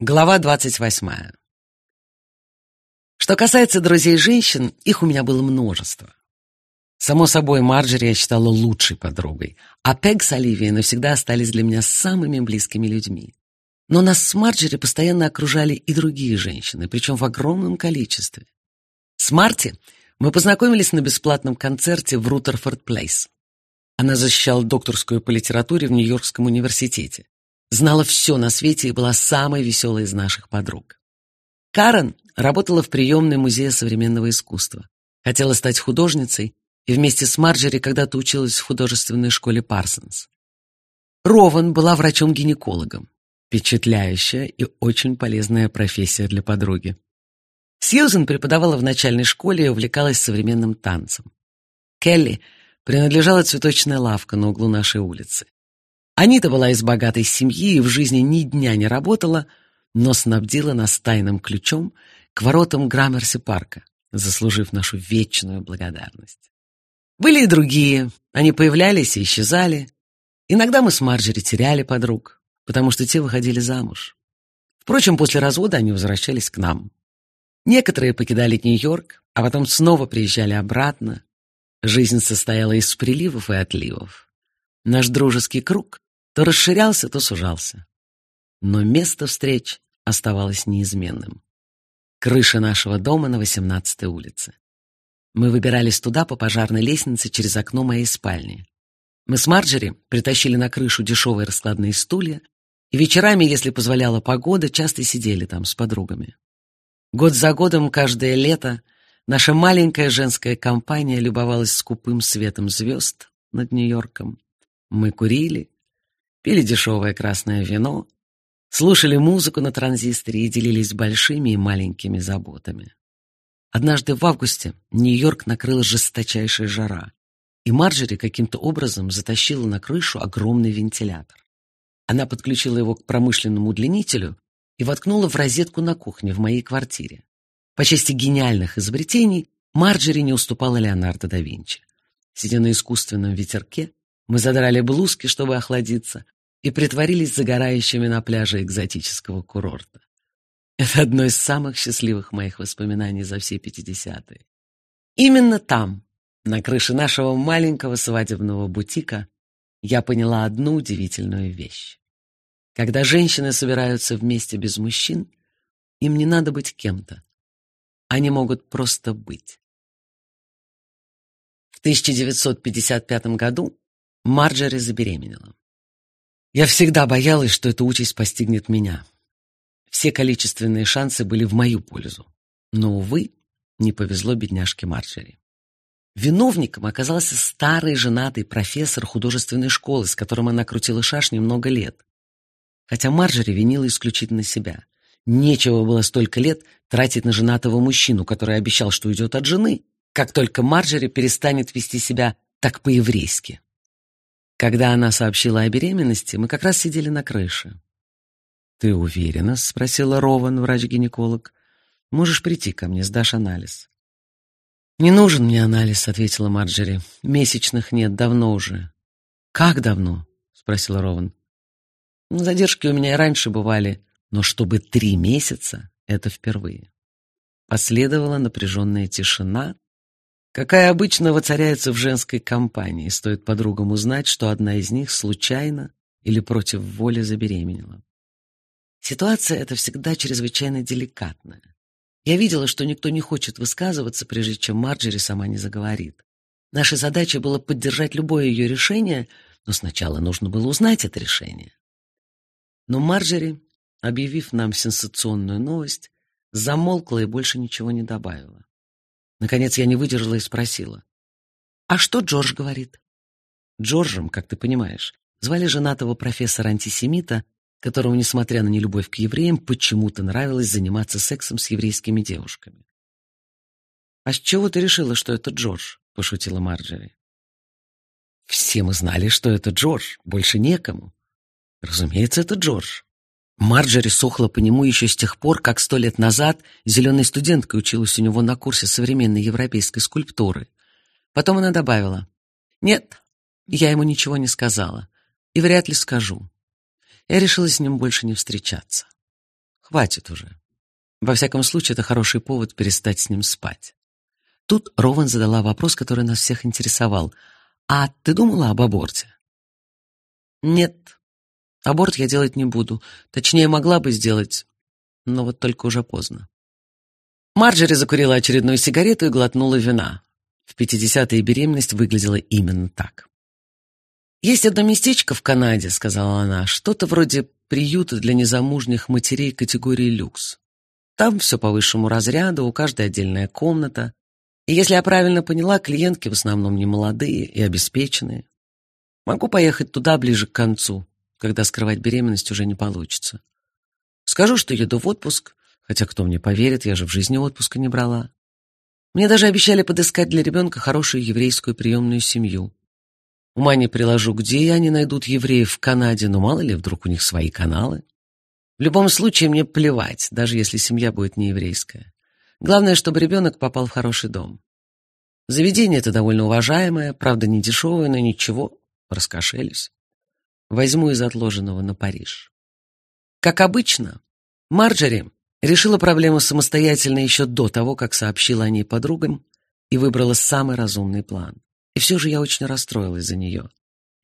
Глава 28. Что касается друзей женщин, их у меня было множество. Само собой, Марджери я считала лучшей подругой, а Пег с Оливией навсегда остались для меня самыми близкими людьми. Но нас с Марджери постоянно окружали и другие женщины, причем в огромном количестве. С Марти мы познакомились на бесплатном концерте в Рутерфорд Плейс. Она защищала докторскую по литературе в Нью-Йоркском университете знала все на свете и была самой веселой из наших подруг. Карен работала в приемной Музея современного искусства. Хотела стать художницей и вместе с Марджери когда-то училась в художественной школе Парсонс. Рован была врачом-гинекологом. Впечатляющая и очень полезная профессия для подруги. Сьюзен преподавала в начальной школе и увлекалась современным танцем. Келли принадлежала цветочная лавка на углу нашей улицы. Анита была из богатой семьи и в жизни ни дня не работала, но снабдила нас тайным ключом к воротам Граммерси парка, заслужив нашу вечную благодарность. Были и другие, они появлялись и исчезали. Иногда мы с Марджери теряли подруг, потому что те выходили замуж. Впрочем, после развода они возвращались к нам. Некоторые покидали Нью-Йорк, а потом снова приезжали обратно. Жизнь состояла из приливов и отливов. Наш дружеский круг то расширялся, то сужался. Но место встреч оставалось неизменным. Крыша нашего дома на 18-й улице. Мы выбирались туда по пожарной лестнице через окно моей спальни. Мы с Марджери притащили на крышу дешевые раскладные стулья, и вечерами, если позволяла погода, часто сидели там с подругами. Год за годом, каждое лето, наша маленькая женская компания любовалась скупым светом звезд над Нью-Йорком. Мы курили, пили дешевое красное вино, слушали музыку на транзисторе и делились большими и маленькими заботами. Однажды в августе Нью-Йорк накрыла жесточайшая жара, и Марджери каким-то образом затащила на крышу огромный вентилятор. Она подключила его к промышленному удлинителю и воткнула в розетку на кухне в моей квартире. По части гениальных изобретений Марджери не уступала Леонардо да Винчи. Сидя на искусственном ветерке, мы задрали блузки, чтобы охладиться, и притворились загорающими на пляже экзотического курорта. Это одно из самых счастливых моих воспоминаний за все пятидесятые. Именно там, на крыше нашего маленького свадебного бутика, я поняла одну удивительную вещь. Когда женщины собираются вместе без мужчин, им не надо быть кем-то. Они могут просто быть. В 1955 году Марджери забеременела. Я всегда боялась, что эта участь постигнет меня. Все количественные шансы были в мою пользу. Но, увы, не повезло бедняжке Марджери. Виновником оказался старый женатый профессор художественной школы, с которым она крутила шашни много лет. Хотя Марджери винила исключительно себя. Нечего было столько лет тратить на женатого мужчину, который обещал, что уйдет от жены, как только Марджери перестанет вести себя так по-еврейски. Когда она сообщила о беременности, мы как раз сидели на крыше. «Ты уверена?» — спросила Рован, врач-гинеколог. «Можешь прийти ко мне, сдашь анализ». «Не нужен мне анализ», — ответила Марджери. «Месячных нет, давно уже». «Как давно?» — спросила Рован. «Задержки у меня и раньше бывали, но чтобы три месяца — это впервые». Последовала напряженная тишина, какая обычно воцаряется в женской компании, стоит подругам узнать, что одна из них случайно или против воли забеременела. Ситуация эта всегда чрезвычайно деликатная. Я видела, что никто не хочет высказываться, прежде чем Марджери сама не заговорит. Наша задача была поддержать любое ее решение, но сначала нужно было узнать это решение. Но Марджери, объявив нам сенсационную новость, замолкла и больше ничего не добавила. Наконец я не выдержала и спросила. «А что Джордж говорит?» Джорджем, как ты понимаешь, звали женатого профессора-антисемита, которому, несмотря на нелюбовь к евреям, почему-то нравилось заниматься сексом с еврейскими девушками. «А с чего ты решила, что это Джордж?» — пошутила Марджери. «Все мы знали, что это Джордж, больше некому. Разумеется, это Джордж. Марджери сохла по нему еще с тех пор, как сто лет назад зеленой студенткой училась у него на курсе современной европейской скульптуры. Потом она добавила, «Нет, я ему ничего не сказала, и вряд ли скажу. Я решила с ним больше не встречаться». Хватит уже. Во всяком случае, это хороший повод перестать с ним спать. Тут Рован задала вопрос, который нас всех интересовал. «А ты думала об аборте?» «Нет, аборт я делать не буду. Точнее, могла бы сделать, но вот только уже поздно». Марджери закурила очередную сигарету и глотнула вина. В пятидесятые беременность выглядела именно так. «Есть одно местечко в Канаде», — сказала она, — «что-то вроде приюта для незамужних матерей категории люкс. Там все по высшему разряду, у каждой отдельная комната. И если я правильно поняла, клиентки в основном не молодые и обеспеченные. Могу поехать туда ближе к концу, когда скрывать беременность уже не получится. Скажу, что еду в отпуск, хотя кто мне поверит, я же в жизни отпуска не брала. Мне даже обещали подыскать для ребенка хорошую еврейскую приемную семью. Ума не приложу, где они найдут евреев в Канаде, но мало ли, вдруг у них свои каналы. В любом случае, мне плевать, даже если семья будет не еврейская. Главное, чтобы ребенок попал в хороший дом. Заведение это довольно уважаемое, правда, не дешевое, но ничего, раскошелюсь. Возьму из отложенного на Париж. Как обычно, Марджери решила проблему самостоятельно еще до того, как сообщила о ней подругам и выбрала самый разумный план. И все же я очень расстроилась за нее.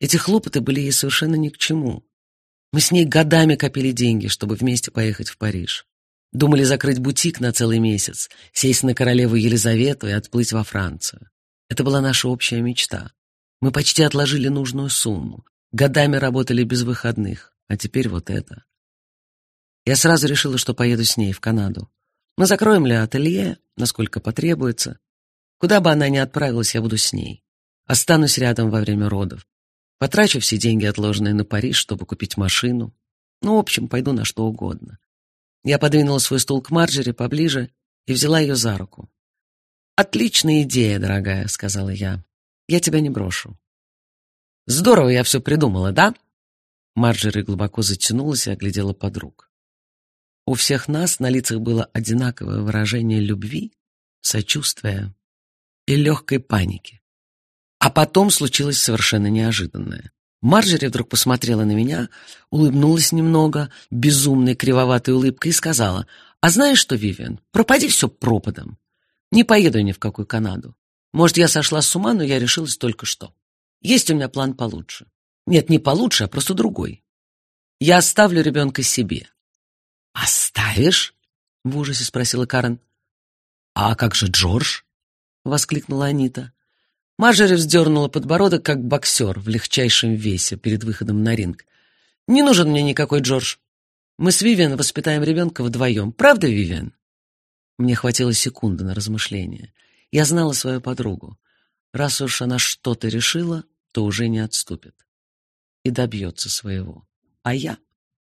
Эти хлопоты были ей совершенно ни к чему. Мы с ней годами копили деньги, чтобы вместе поехать в Париж. Думали закрыть бутик на целый месяц, сесть на королеву Елизавету и отплыть во Францию. Это была наша общая мечта. Мы почти отложили нужную сумму. Годами работали без выходных. А теперь вот это. Я сразу решила, что поеду с ней в Канаду. Мы закроем ли ателье, насколько потребуется. Куда бы она ни отправилась, я буду с ней. Останусь рядом во время родов. Потрачу все деньги, отложенные на Париж, чтобы купить машину. Ну, в общем, пойду на что угодно. Я подвинула свой стул к Марджери поближе и взяла ее за руку. «Отличная идея, дорогая», — сказала я. «Я тебя не брошу». «Здорово я все придумала, да?» Марджери глубоко затянулась и оглядела подруг. У всех нас на лицах было одинаковое выражение любви, сочувствия и легкой паники. А потом случилось совершенно неожиданное. Марджери вдруг посмотрела на меня, улыбнулась немного, безумной кривоватой улыбкой и сказала, «А знаешь что, Вивиан, пропади все пропадом. Не поеду ни в какую Канаду. Может, я сошла с ума, но я решилась только что. Есть у меня план получше. Нет, не получше, а просто другой. Я оставлю ребенка себе». «Оставишь?» — в ужасе спросила Карен. «А как же Джордж?» — воскликнула Анита. Марджери вздернула подбородок, как боксер в легчайшем весе перед выходом на ринг. «Не нужен мне никакой Джордж. Мы с Вивиан воспитаем ребенка вдвоем. Правда, Вивиан?» Мне хватило секунды на размышление. Я знала свою подругу. Раз уж она что-то решила, то уже не отступит. И добьется своего. А я,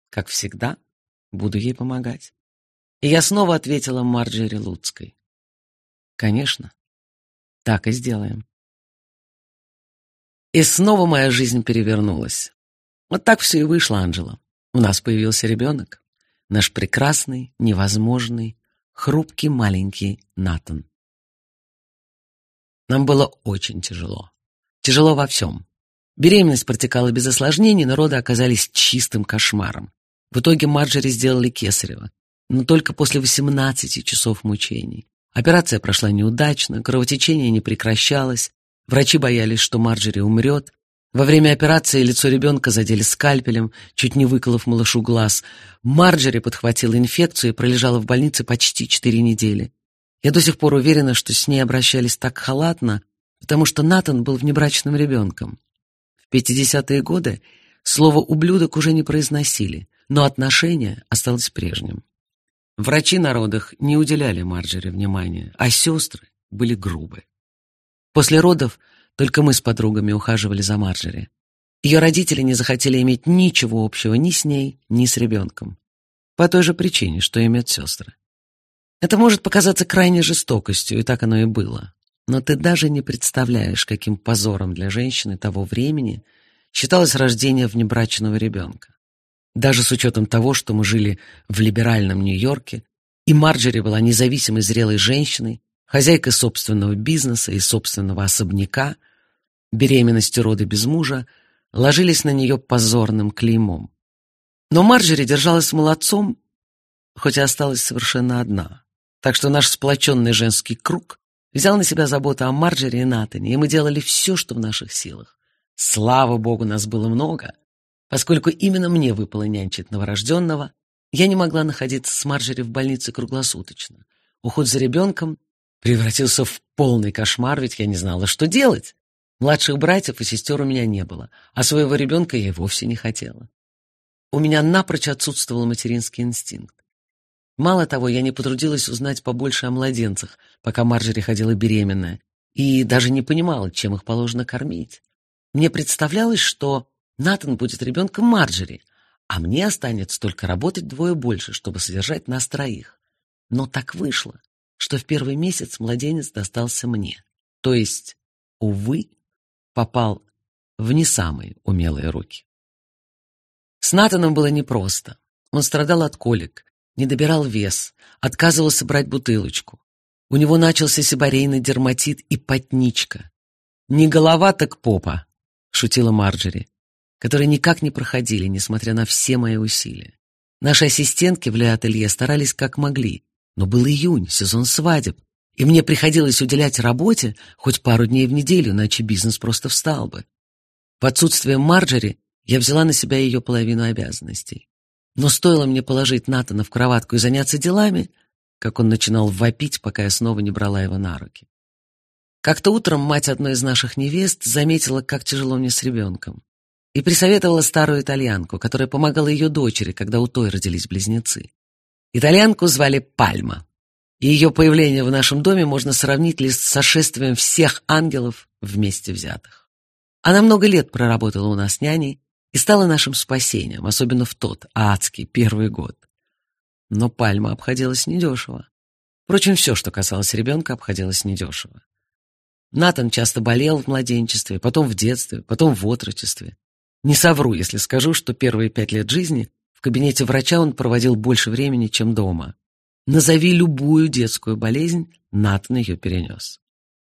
как всегда, буду ей помогать. И я снова ответила Марджери Луцкой. «Конечно, так и сделаем». И снова моя жизнь перевернулась. Вот так все и вышло, Анжела. У нас появился ребенок. Наш прекрасный, невозможный, хрупкий маленький Натан. Нам было очень тяжело. Тяжело во всем. Беременность протекала без осложнений, но роды оказались чистым кошмаром. В итоге Марджери сделали кесарево, но только после 18 часов мучений. Операция прошла неудачно, кровотечение не прекращалось, Врачи боялись, что Марджери умрет. Во время операции лицо ребенка задели скальпелем, чуть не выколов малышу глаз. Марджери подхватила инфекцию и пролежала в больнице почти четыре недели. Я до сих пор уверена, что с ней обращались так халатно, потому что Натан был внебрачным ребенком. В 50-е годы слово «ублюдок» уже не произносили, но отношение осталось прежним. Врачи на родах не уделяли Марджери внимания, а сестры были грубы. После родов только мы с подругами ухаживали за Марджери. Ее родители не захотели иметь ничего общего ни с ней, ни с ребенком. По той же причине, что и медсестры. Это может показаться крайней жестокостью, и так оно и было. Но ты даже не представляешь, каким позором для женщины того времени считалось рождение внебрачного ребенка. Даже с учетом того, что мы жили в либеральном Нью-Йорке, и Марджери была независимой зрелой женщиной, хозяйкой собственного бизнеса и собственного особняка, беременность и роды без мужа ложились на нее позорным клеймом. Но Марджери держалась молодцом, хоть и осталась совершенно одна. Так что наш сплоченный женский круг взял на себя заботу о Марджери и Натане, и мы делали все, что в наших силах. Слава богу, нас было много. Поскольку именно мне выпало нянчить новорожденного, я не могла находиться с Марджери в больнице круглосуточно. Уход за ребенком превратился в полный кошмар, ведь я не знала, что делать. Младших братьев и сестер у меня не было, а своего ребенка я и вовсе не хотела. У меня напрочь отсутствовал материнский инстинкт. Мало того, я не потрудилась узнать побольше о младенцах, пока Марджери ходила беременная, и даже не понимала, чем их положено кормить. Мне представлялось, что Натан будет ребенком Марджери, а мне останется только работать двое больше, чтобы содержать нас троих. Но так вышло, что в первый месяц младенец достался мне. То есть, увы, попал в не самые умелые руки. С Натаном было непросто. Он страдал от колик, не добирал вес, отказывался брать бутылочку. У него начался сибарейный дерматит и потничка. «Не голова, так попа», — шутила Марджери, которые никак не проходили, несмотря на все мои усилия. Наши ассистентки в Ле-ателье старались как могли, но был июнь, сезон свадеб, и мне приходилось уделять работе хоть пару дней в неделю, иначе бизнес просто встал бы. В отсутствие Марджери я взяла на себя ее половину обязанностей. Но стоило мне положить Натана в кроватку и заняться делами, как он начинал вопить, пока я снова не брала его на руки. Как-то утром мать одной из наших невест заметила, как тяжело мне с ребенком, и присоветовала старую итальянку, которая помогала ее дочери, когда у той родились близнецы. Итальянку звали Пальма, и ее появление в нашем доме можно сравнить лишь с сошествием всех ангелов вместе взятых. Она много лет проработала у нас няней и стала нашим спасением, особенно в тот адский первый год. Но Пальма обходилась недешево. Впрочем, все, что касалось ребенка, обходилось недешево. Натан часто болел в младенчестве, потом в детстве, потом в отрочестве. Не совру, если скажу, что первые пять лет жизни в кабинете врача он проводил больше времени, чем дома. Назови любую детскую болезнь, Натан ее перенес.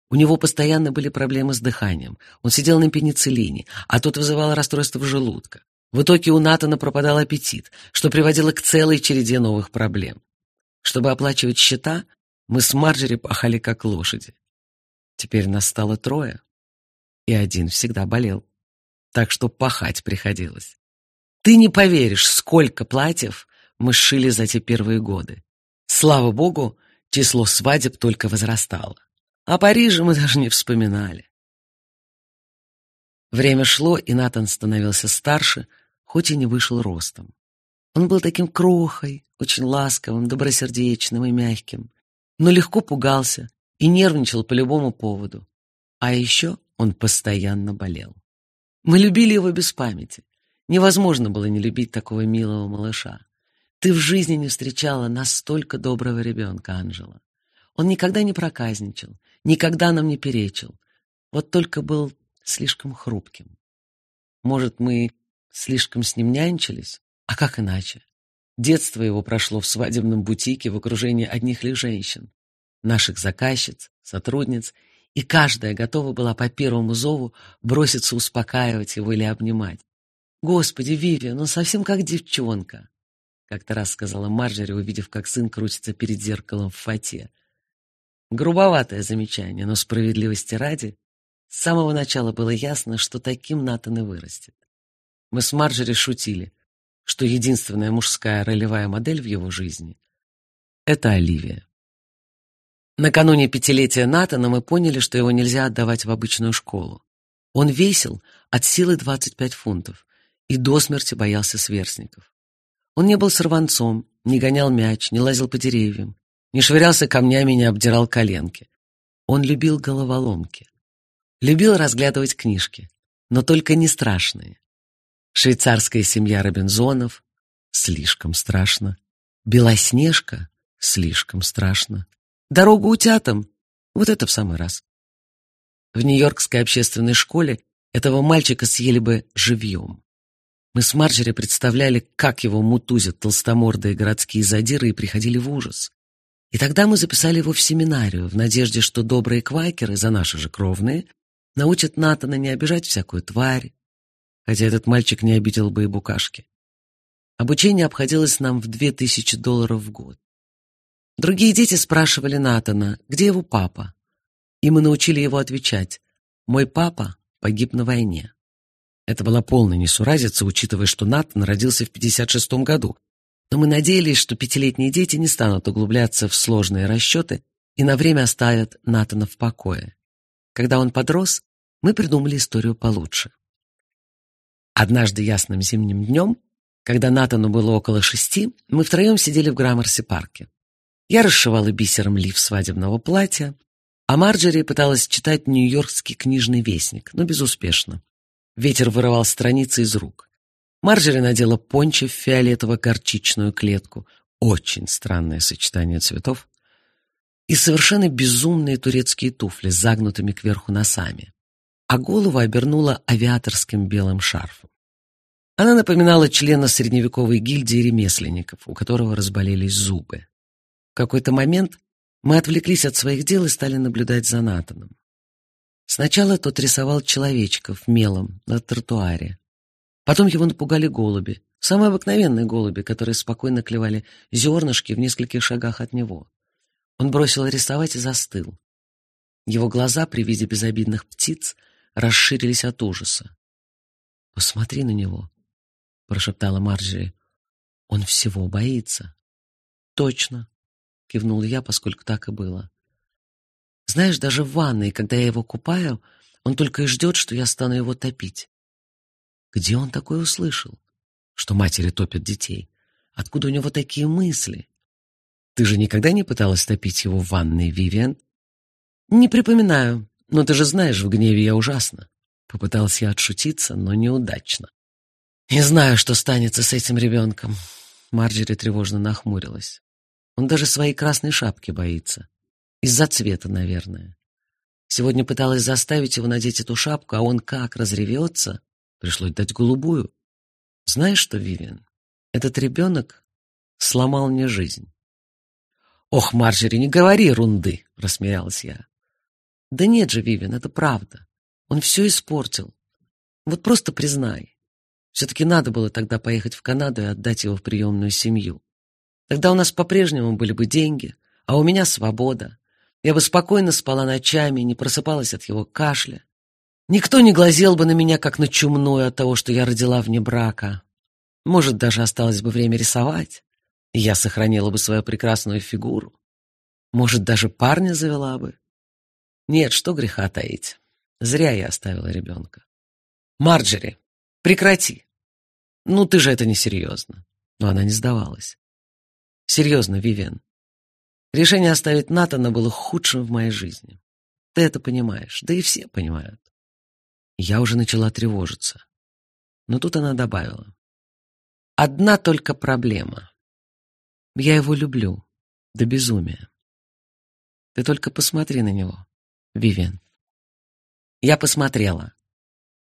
У него постоянно были проблемы с дыханием. Он сидел на пенициллине, а тот вызывал расстройство желудка. В итоге у Натана пропадал аппетит, что приводило к целой череде новых проблем. Чтобы оплачивать счета, мы с Марджери пахали как лошади. Теперь нас стало трое, и один всегда болел. Так что пахать приходилось. Ты не поверишь, сколько платьев мы сшили за те первые годы. Слава богу, число свадеб только возрастало. О Париже мы даже не вспоминали. Время шло, и Натан становился старше, хоть и не вышел ростом. Он был таким крохой, очень ласковым, добросердечным и мягким, но легко пугался и нервничал по любому поводу. А еще он постоянно болел. Мы любили его без памяти. Невозможно было не любить такого милого малыша. Ты в жизни не встречала настолько доброго ребенка, Анжела. Он никогда не проказничал, никогда нам не перечил. Вот только был слишком хрупким. Может, мы слишком с ним нянчились? А как иначе? Детство его прошло в свадебном бутике в окружении одних лишь женщин, наших заказчиц, сотрудниц, и каждая готова была по первому зову броситься успокаивать его или обнимать. «Господи, Вивия, ну совсем как девчонка!» Как-то раз сказала Марджери, увидев, как сын крутится перед зеркалом в фате. Грубоватое замечание, но справедливости ради, с самого начала было ясно, что таким Натан и вырастет. Мы с Марджери шутили, что единственная мужская ролевая модель в его жизни — это Оливия. Накануне пятилетия Натана мы поняли, что его нельзя отдавать в обычную школу. Он весил от силы 25 фунтов и до смерти боялся сверстников. Он не был сорванцом, не гонял мяч, не лазил по деревьям, не швырялся камнями, не обдирал коленки. Он любил головоломки. Любил разглядывать книжки, но только не страшные. Швейцарская семья Робинзонов — слишком страшно. Белоснежка — слишком страшно. Дорогу утятам — вот это в самый раз. В Нью-Йоркской общественной школе этого мальчика съели бы живьем. Мы с Марджери представляли, как его мутузят толстомордые городские задиры и приходили в ужас. И тогда мы записали его в семинарию в надежде, что добрые квакеры, за наши же кровные, научат Натана не обижать всякую тварь, хотя этот мальчик не обидел бы и букашки. Обучение обходилось нам в две тысячи долларов в год. Другие дети спрашивали Натана, где его папа, и мы научили его отвечать «Мой папа погиб на войне». Это была полная несуразица, учитывая, что Натан родился в 56 году, но мы надеялись, что пятилетние дети не станут углубляться в сложные расчеты и на время оставят Натана в покое. Когда он подрос, мы придумали историю получше. Однажды ясным зимним днем когда Натану было около шести, мы втроем сидели в Граммерси-парке. Я расшивала бисером лиф свадебного платья, а Марджери пыталась читать Нью-Йоркский книжный вестник, но безуспешно. Ветер вырывал страницы из рук. Марджери надела пончо в фиолетово-горчичную клетку, очень странное сочетание цветов, и совершенно безумные турецкие туфли с загнутыми кверху носами, а голову обернула авиаторским белым шарфом. Она напоминала члена средневековой гильдии ремесленников, у которого разболелись зубы. В какой-то момент мы отвлеклись от своих дел и стали наблюдать за Натаном. Сначала тот рисовал человечков мелом на тротуаре. Потом его напугали голуби, самые обыкновенные голуби, которые спокойно клевали зернышки в нескольких шагах от него. Он бросил рисовать и застыл. Его глаза при виде безобидных птиц расширились от ужаса. «Посмотри на него», — прошептала Марджери. «Он всего боится». «Точно», — кивнул я, поскольку так и было. «Знаешь, даже в ванной, когда я его купаю, он только и ждет, что я стану его топить». Где он такое услышал? Что матери топят детей? Откуда у него такие мысли? Ты же никогда не пыталась топить его в ванной, Вивиан? Не припоминаю, но ты же знаешь, в гневе я ужасно. Попытался я отшутиться, но неудачно. «Не знаю, что станется с этим ребенком», — Марджери тревожно нахмурилась. «Он даже своей красной шапки боится. Из-за цвета, наверное. Сегодня пыталась заставить его надеть эту шапку, а он как разревется. Пришлось дать голубую. Знаешь что, Вивиан, этот ребенок сломал мне жизнь». «Ох, Марджери, не говори ерунды!» — рассмеялась я. «Да нет же, Вивиан, это правда. Он все испортил. Вот просто признай. Все-таки надо было тогда поехать в Канаду и отдать его в приемную семью. Тогда у нас по-прежнему были бы деньги, а у меня свобода. Я бы спокойно спала ночами, не просыпалась от его кашля. Никто не глазел бы на меня, как на чумную от того, что я родила вне брака. Может, даже осталось бы время рисовать, и я сохранила бы свою прекрасную фигуру. Может, даже парня завела бы. Нет, что греха таить. Зря я оставила ребенка. Марджери, прекрати. «Ну, ты же это несерьезно». Но она не сдавалась. «Серьезно, Вивен. Решение оставить Натана было худшим в моей жизни. Ты это понимаешь, да и все понимают». Я уже начала тревожиться. Но тут она добавила. «Одна только проблема. Я его люблю. До безумия. Ты только посмотри на него, Вивен». Я посмотрела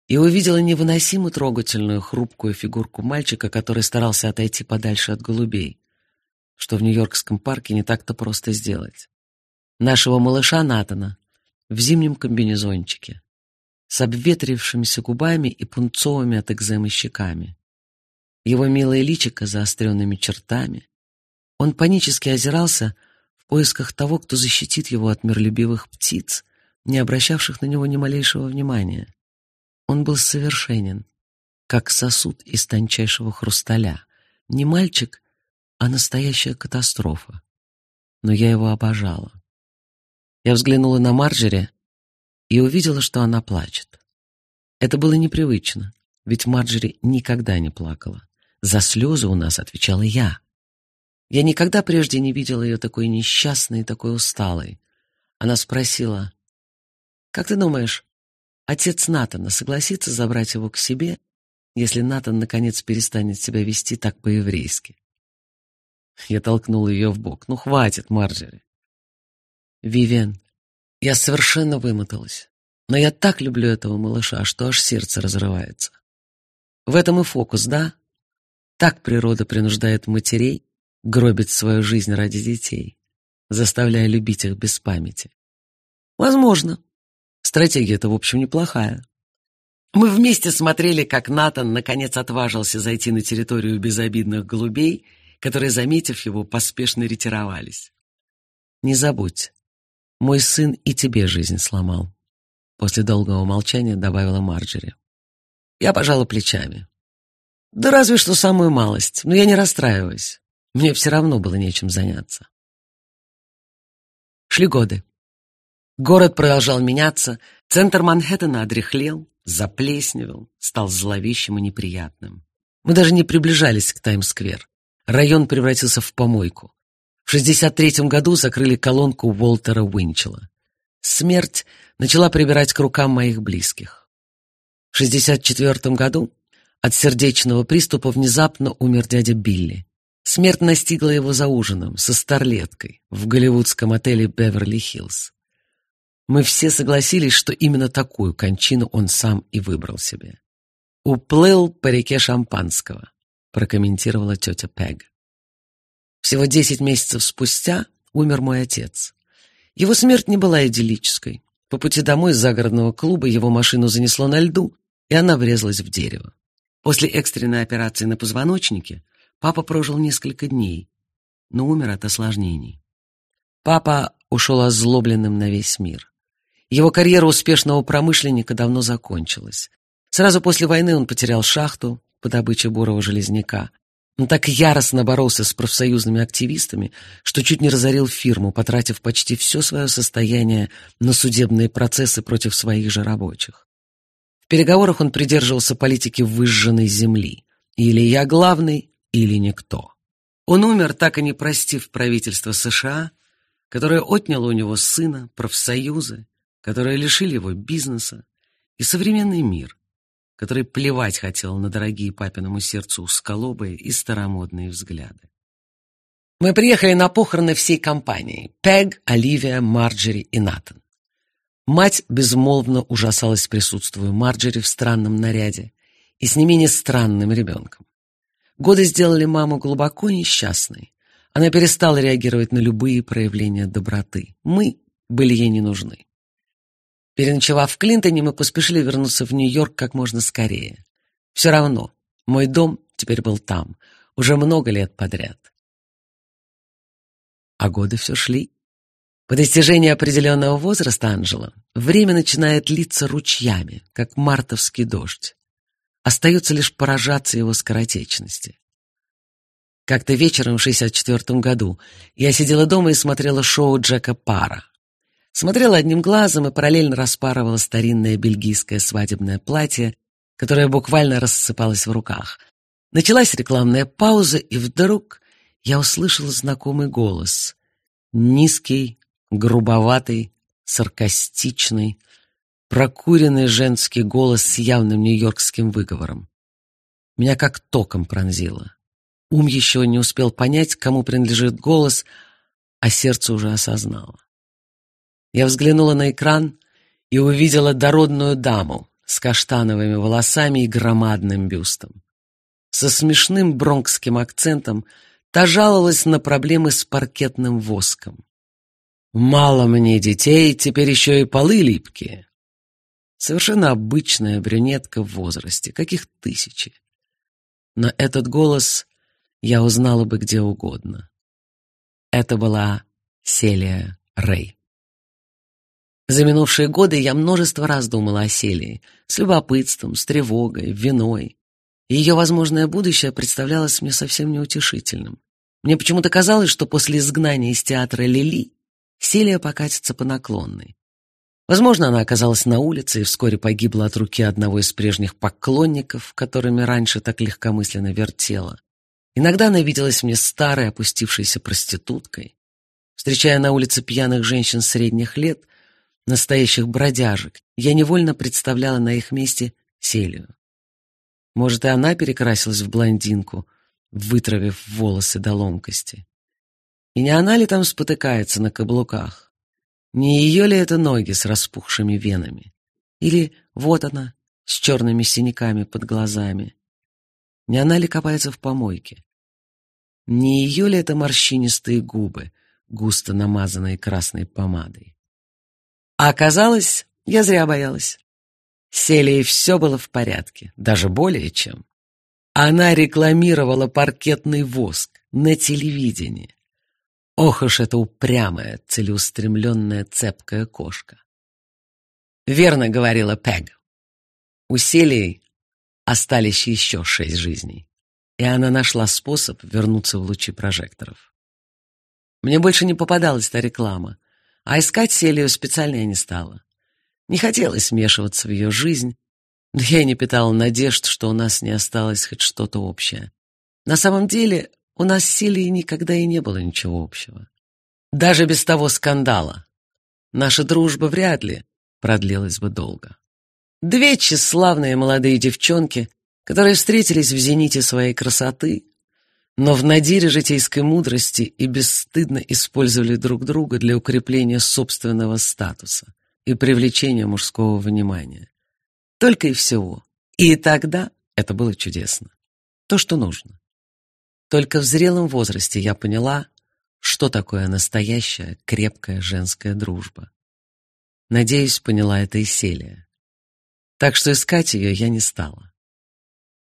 и увидела невыносимо трогательную хрупкую фигурку мальчика, который старался отойти подальше от голубей, что в Нью-Йоркском парке не так-то просто сделать. Нашего малыша Натана в зимнем комбинезончике, с обветрившимися губами и пунцовыми от экземы щеками. Его милое личико заостренными чертами. Он панически озирался в поисках того, кто защитит его от миролюбивых птиц, не обращавших на него ни малейшего внимания. Он был совершенен, как сосуд из тончайшего хрусталя. Не мальчик, а настоящая катастрофа. Но я его обожала. Я взглянула на Марджери и увидела, что она плачет. Это было непривычно, ведь Марджери никогда не плакала. За слезы у нас отвечала я. Я никогда прежде не видела ее такой несчастной и такой усталой. Она спросила, «Как ты думаешь, Отец Натана согласится забрать его к себе, если Натан наконец перестанет себя вести так по-еврейски. Я толкнул ее в бок. «Ну, хватит, Марджери!» «Вивен, я совершенно вымоталась, но я так люблю этого малыша, что аж сердце разрывается. В этом и фокус, да? Так природа принуждает матерей гробить свою жизнь ради детей, заставляя любить их без памяти. Возможно, Стратегия-то, в общем, неплохая. Мы вместе смотрели, как Натан наконец отважился зайти на территорию безобидных голубей, которые, заметив его, поспешно ретировались. «Не забудь, мой сын и тебе жизнь сломал», — после долгого молчания добавила Марджери. Я пожала плечами. «Да разве что самую малость, но я не расстраиваюсь. Мне все равно было нечем заняться». Шли годы. Город продолжал меняться, центр Манхэттена одряхлел, заплесневел, стал зловещим и неприятным. Мы даже не приближались к Таймс-сквер. Район превратился в помойку. В 63-м году закрыли колонку Уолтера Уинчела. Смерть начала прибирать к рукам моих близких. В 64-м году от сердечного приступа внезапно умер дядя Билли. Смерть настигла его за ужином со старлеткой в голливудском отеле «Беверли-Хиллз». Мы все согласились, что именно такую кончину он сам и выбрал себе. «Уплыл по реке шампанского», — прокомментировала тетя Пег. Всего десять месяцев спустя умер мой отец. Его смерть не была идиллической. По пути домой из загородного клуба его машину занесло на льду, и она врезалась в дерево. После экстренной операции на позвоночнике папа прожил несколько дней, но умер от осложнений. Папа ушел озлобленным на весь мир. Его карьера успешного промышленника давно закончилась. Сразу после войны он потерял шахту по добыче бурого железняка. Он так яростно боролся с профсоюзными активистами, что чуть не разорил фирму, потратив почти все свое состояние на судебные процессы против своих же рабочих. В переговорах он придерживался политики выжженной земли. Или я главный, или никто. Он умер, так и не простив правительство США, которое отняло у него сына, профсоюзы, которые лишили его бизнеса, и современный мир, который плевать хотел на дорогие папиному сердцу усколобые и старомодные взгляды. Мы приехали на похороны всей компании — Пег, Оливия, Марджери и Натан. Мать безмолвно ужасалась присутствию Марджери в странном наряде и с не менее странным ребенком. Годы сделали маму глубоко несчастной. Она перестала реагировать на любые проявления доброты. Мы были ей не нужны. Переночевав в Клинтоне, мы поспешили вернуться в Нью-Йорк как можно скорее. Все равно, мой дом теперь был там, уже много лет подряд. А годы все шли. По достижении определенного возраста Анжела время начинает литься ручьями, как мартовский дождь. Остается лишь поражаться его скоротечности. Как-то вечером в 64 году я сидела дома и смотрела шоу Джека Пара. Смотрела одним глазом и параллельно распарывала старинное бельгийское свадебное платье, которое буквально рассыпалось в руках. Началась рекламная пауза, и вдруг я услышала знакомый голос. Низкий, грубоватый, саркастичный, прокуренный женский голос с явным нью-йоркским выговором. Меня как током пронзило. Ум еще не успел понять, кому принадлежит голос, а сердце уже осознало. Я взглянула на экран и увидела дородную даму с каштановыми волосами и громадным бюстом. Со смешным бронкским акцентом та жаловалась на проблемы с паркетным воском. «Мало мне детей, теперь еще и полы липкие». Совершенно обычная брюнетка в возрасте, каких тысячи. Но этот голос я узнала бы где угодно. Это была Селия Рэй. За минувшие годы я множество раз думала о Селии, с любопытством, с тревогой, виной. Ее возможное будущее представлялось мне совсем неутешительным. Мне почему-то казалось, что после изгнания из театра Лили Селия покатится по наклонной. Возможно, она оказалась на улице и вскоре погибла от руки одного из прежних поклонников, которыми раньше так легкомысленно вертела. Иногда она виделась мне старой, опустившейся проституткой. Встречая на улице пьяных женщин средних лет, настоящих бродяжек, я невольно представляла на их месте Селию. Может, и она перекрасилась в блондинку, вытравив волосы до ломкости. И не она ли там спотыкается на каблуках? Не ее ли это ноги с распухшими венами? Или вот она, с черными синяками под глазами? Не она ли копается в помойке? Не ее ли это морщинистые губы, густо намазанные красной помадой? А оказалось, я зря боялась. Селии все было в порядке, даже более чем. Она рекламировала паркетный воск на телевидении. Ох уж эта упрямая, целеустремленная, цепкая кошка. Верно говорила Пег. У Селии остались еще шесть жизней, и она нашла способ вернуться в лучи прожекторов. Мне больше не попадалась та реклама, а искать Селию специально я не стала. Не хотелось смешиваться в ее жизнь, но я и не питала надежд, что у нас не осталось хоть что-то общее. На самом деле, у нас с Селией никогда и не было ничего общего. Даже без того скандала. Наша дружба вряд ли продлилась бы долго. Две тщеславные молодые девчонки, которые встретились в зените своей красоты, но в надире житейской мудрости и бесстыдно использовали друг друга для укрепления собственного статуса и привлечения мужского внимания. Только и всего. И тогда это было чудесно. То, что нужно. Только в зрелом возрасте я поняла, что такое настоящая крепкая женская дружба. Надеюсь, поняла это и Селия. Так что искать ее я не стала.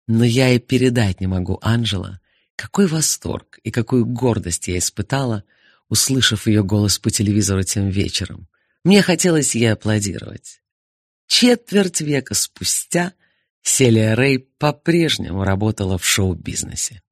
Но я и передать не могу Анжела, какой восторг и какую гордость я испытала, услышав ее голос по телевизору тем вечером. Мне хотелось ей аплодировать. Четверть века спустя Селия Рэй по-прежнему работала в шоу-бизнесе.